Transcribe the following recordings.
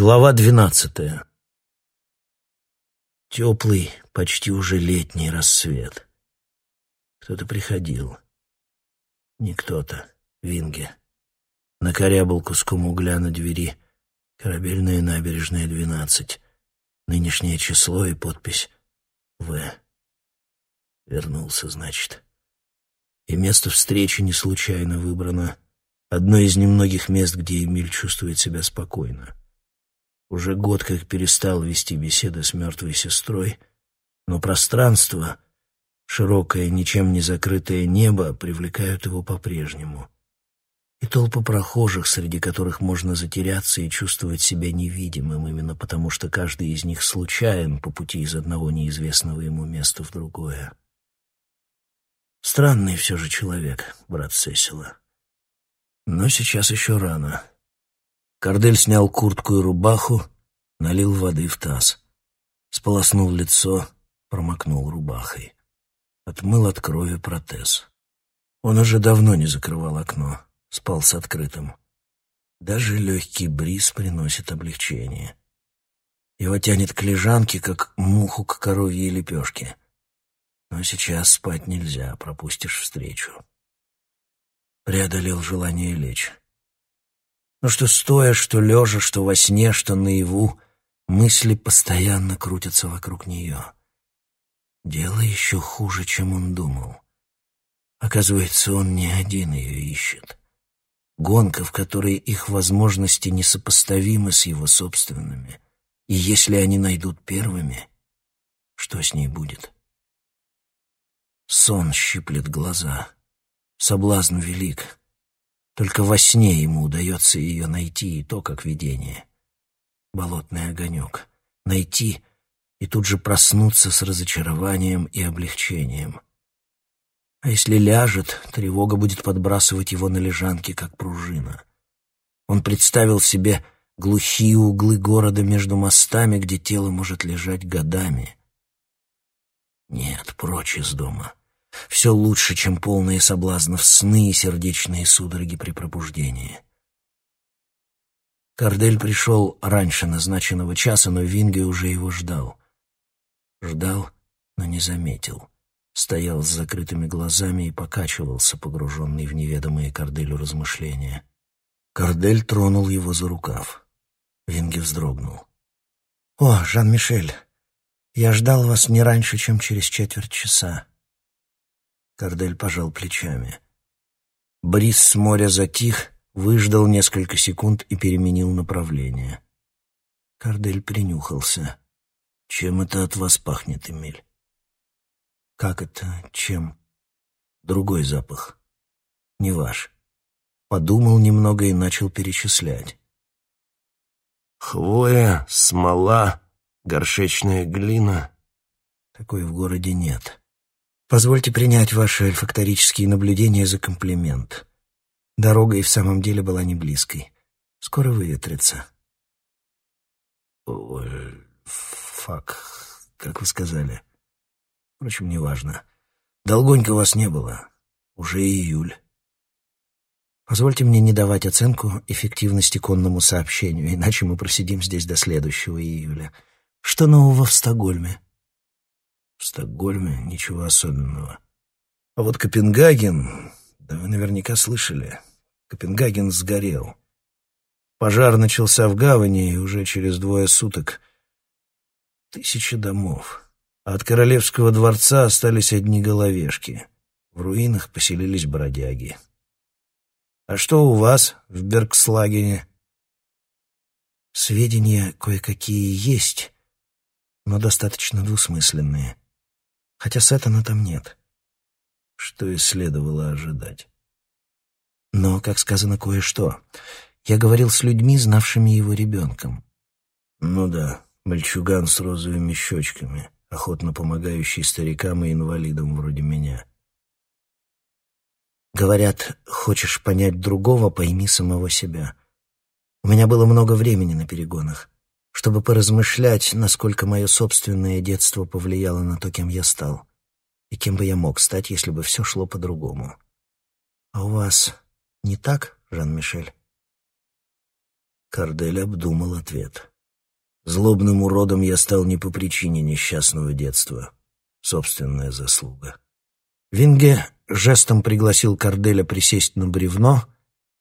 Глава двенадцатая. Теплый, почти уже летний рассвет. Кто-то приходил. Не кто-то. Винге. Накорябал куском угля на двери. Корабельная набережная, двенадцать. Нынешнее число и подпись «В». Вернулся, значит. И место встречи не случайно выбрано. Одно из немногих мест, где Эмиль чувствует себя спокойно. Уже год как перестал вести беседы с мертвой сестрой, но пространство, широкое, ничем не закрытое небо привлекают его по-прежнему. И толпа прохожих, среди которых можно затеряться и чувствовать себя невидимым, именно потому что каждый из них случайен по пути из одного неизвестного ему места в другое. Странный все же человек, брат Сесила. Но сейчас еще рано. Кордель снял куртку и рубаху, налил воды в таз. Сполоснул лицо, промокнул рубахой. Отмыл от крови протез. Он уже давно не закрывал окно, спал с открытым. Даже легкий бриз приносит облегчение. Его тянет к лежанке, как муху к коровьей лепешке. Но сейчас спать нельзя, пропустишь встречу. Преодолел желание лечь. Но что стоя, что лежа, что во сне, что наяву, мысли постоянно крутятся вокруг нее. Дело еще хуже, чем он думал. Оказывается, он не один ее ищет. Гонка, в которой их возможности несопоставимы с его собственными. И если они найдут первыми, что с ней будет? Сон щиплет глаза. Соблазн велик. Только во сне ему удается ее найти, и то как видение. Болотный огонек. Найти и тут же проснуться с разочарованием и облегчением. А если ляжет, тревога будет подбрасывать его на лежанке, как пружина. Он представил себе глухие углы города между мостами, где тело может лежать годами. Нет, прочь из дома. Все лучше, чем полные соблазнов сны и сердечные судороги при пробуждении. Кардель пришел раньше назначенного часа, но Винге уже его ждал. Ждал, но не заметил. Стоял с закрытыми глазами и покачивался, погруженный в неведомые Карделю размышления. Кардель тронул его за рукав. Винге вздрогнул. «О, Жан-Мишель, я ждал вас не раньше, чем через четверть часа. Кардель пожал плечами. Бриз с моря затих, выждал несколько секунд и переменил направление. Кардель принюхался. «Чем это от вас пахнет, Эмиль?» «Как это? Чем?» «Другой запах. Не ваш». Подумал немного и начал перечислять. «Хвоя, смола, горшечная глина». Такой в городе нет. Позвольте принять ваши альфакторические наблюдения за комплимент. Дорога и в самом деле была не близкой. Скоро выветрится. Фак, как вы сказали. Впрочем, неважно. Долгонько вас не было. Уже июль. Позвольте мне не давать оценку эффективности конному сообщению, иначе мы просидим здесь до следующего июля. Что нового в Стокгольме? В Стокгольме ничего особенного. А вот Копенгаген, да вы наверняка слышали, Копенгаген сгорел. Пожар начался в гавани, и уже через двое суток тысячи домов. А от королевского дворца остались одни головешки. В руинах поселились бродяги. А что у вас в Бергслагене? Сведения кое-какие есть, но достаточно двусмысленные хотя Сеттона там нет. Что и следовало ожидать. Но, как сказано, кое-что. Я говорил с людьми, знавшими его ребенком. Ну да, мальчуган с розовыми щечками, охотно помогающий старикам и инвалидам вроде меня. Говорят, хочешь понять другого, пойми самого себя. У меня было много времени на перегонах чтобы поразмышлять, насколько мое собственное детство повлияло на то, кем я стал, и кем бы я мог стать, если бы все шло по-другому. А у вас не так, Жан-Мишель? Кардель обдумал ответ. Злобным уродом я стал не по причине несчастного детства. Собственная заслуга. Винге жестом пригласил Карделя присесть на бревно,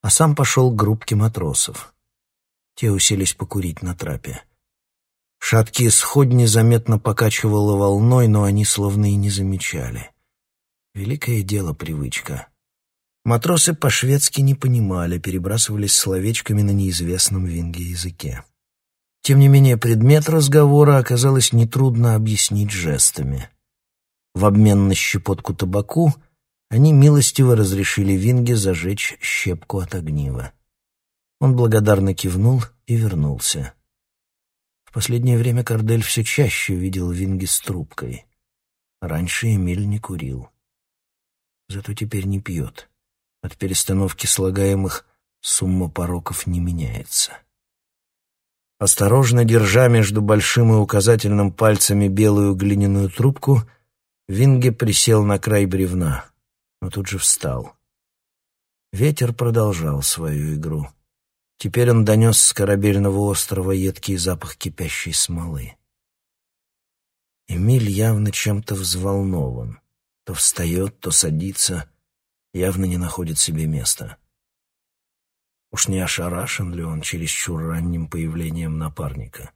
а сам пошел к группке матросов. Те уселись покурить на трапе. Шаткие сходни заметно покачивало волной, но они словно и не замечали. Великое дело привычка. Матросы по-шведски не понимали, перебрасывались словечками на неизвестном винге языке. Тем не менее, предмет разговора оказалось нетрудно объяснить жестами. В обмен на щепотку табаку они милостиво разрешили Винге зажечь щепку от огнива. Он благодарно кивнул и вернулся. В последнее время Кардель все чаще видел Винги с трубкой. Раньше Эмиль не курил. Зато теперь не пьет. От перестановки слагаемых сумма пороков не меняется. Осторожно держа между большим и указательным пальцами белую глиняную трубку, Винге присел на край бревна, но тут же встал. Ветер продолжал свою игру. Теперь он донес с корабельного острова едкий запах кипящей смолы. Эмиль явно чем-то взволнован. То встает, то садится, явно не находит себе места. Уж не ошарашен ли он чересчур ранним появлением напарника?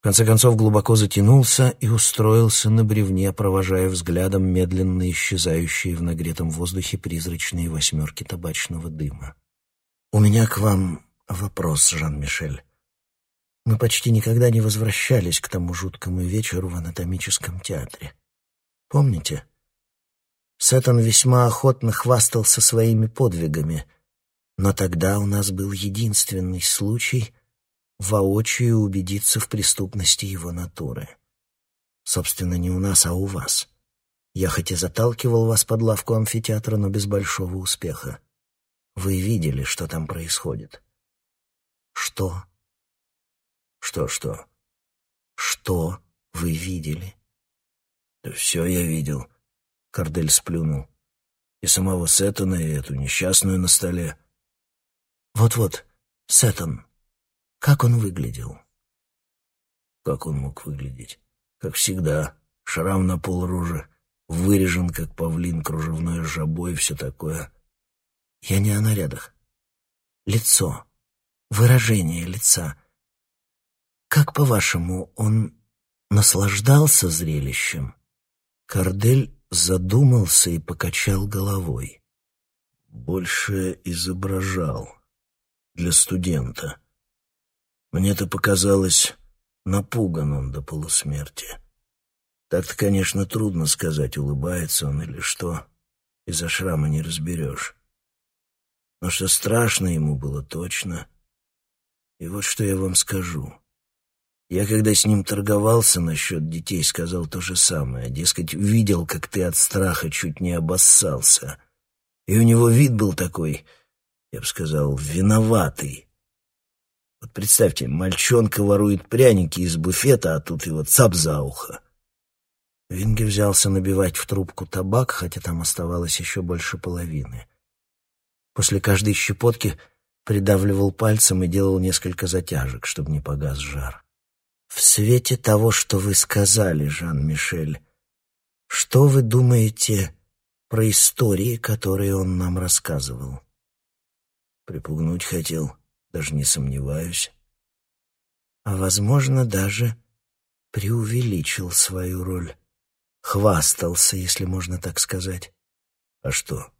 В конце концов глубоко затянулся и устроился на бревне, провожая взглядом медленно исчезающие в нагретом воздухе призрачные восьмерки табачного дыма. «У меня к вам вопрос, Жан-Мишель. Мы почти никогда не возвращались к тому жуткому вечеру в анатомическом театре. Помните? Сеттон весьма охотно хвастался своими подвигами, но тогда у нас был единственный случай воочию убедиться в преступности его натуры. Собственно, не у нас, а у вас. Я хоть и заталкивал вас под лавку амфитеатра, но без большого успеха. Вы видели, что там происходит. Что? Что-что? Что вы видели? Да все я видел. Кардель сплюнул. И самого Сеттона, и эту несчастную на столе. Вот-вот, Сеттон. Как он выглядел? Как он мог выглядеть? Как всегда. Шрам на пол рожи, вырежен, как павлин, кружевной жабой, все такое. Я не о нарядах. Лицо, выражение лица. Как, по-вашему, он наслаждался зрелищем? Кардель задумался и покачал головой. Больше изображал. Для студента. Мне-то показалось, напуган он до полусмерти. Так-то, конечно, трудно сказать, улыбается он или что. Из-за шрама не разберешь. Но что страшно ему было точно. И вот что я вам скажу. Я, когда с ним торговался насчет детей, сказал то же самое. Дескать, видел, как ты от страха чуть не обоссался. И у него вид был такой, я бы сказал, виноватый. Вот представьте, мальчонка ворует пряники из буфета, а тут его цап за ухо. Винги взялся набивать в трубку табак, хотя там оставалось еще больше половины. После каждой щепотки придавливал пальцем и делал несколько затяжек, чтобы не погас жар. «В свете того, что вы сказали, Жан-Мишель, что вы думаете про истории, которые он нам рассказывал?» Припугнуть хотел, даже не сомневаюсь. А, возможно, даже преувеличил свою роль. Хвастался, если можно так сказать. А что?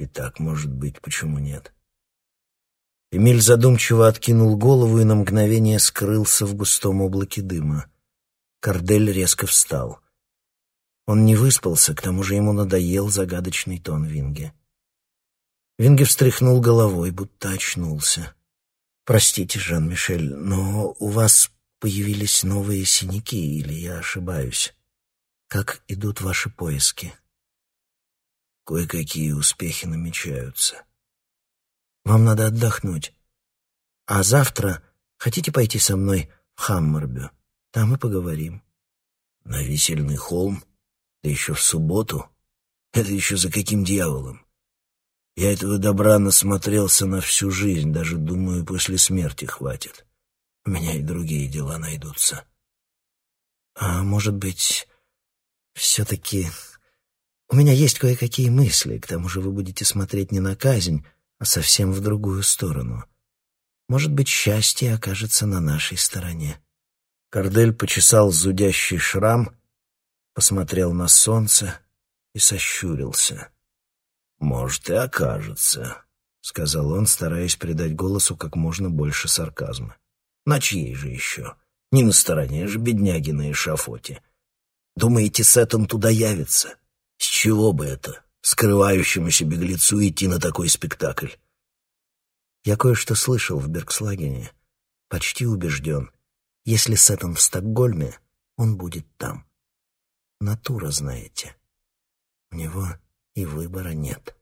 И так, может быть, почему нет? Эмиль задумчиво откинул голову и на мгновение скрылся в густом облаке дыма. Кардель резко встал. Он не выспался, к тому же ему надоел загадочный тон Винге. Винге встряхнул головой, будто очнулся. «Простите, Жан-Мишель, но у вас появились новые синяки, или я ошибаюсь? Как идут ваши поиски?» Кое-какие успехи намечаются. Вам надо отдохнуть. А завтра хотите пойти со мной в Хаммербю? Там и поговорим. На весельный холм? Да еще в субботу? Это еще за каким дьяволом? Я этого добра насмотрелся на всю жизнь, даже, думаю, после смерти хватит. У меня и другие дела найдутся. А может быть, все-таки... У меня есть кое-какие мысли, к тому же вы будете смотреть не на казнь, а совсем в другую сторону. Может быть, счастье окажется на нашей стороне. Кордель почесал зудящий шрам, посмотрел на солнце и сощурился. «Может, и окажется», — сказал он, стараясь придать голосу как можно больше сарказма. «На чьей же еще? Не на стороне же бедняги на эшафоте. Думаете, Сеттон туда явится? С чего бы это, скрывающемуся беглецу, идти на такой спектакль?» Я кое-что слышал в Бергслагене. Почти убежден. Если Сеттон в Стокгольме, он будет там. Натура, знаете. У него и выбора нет.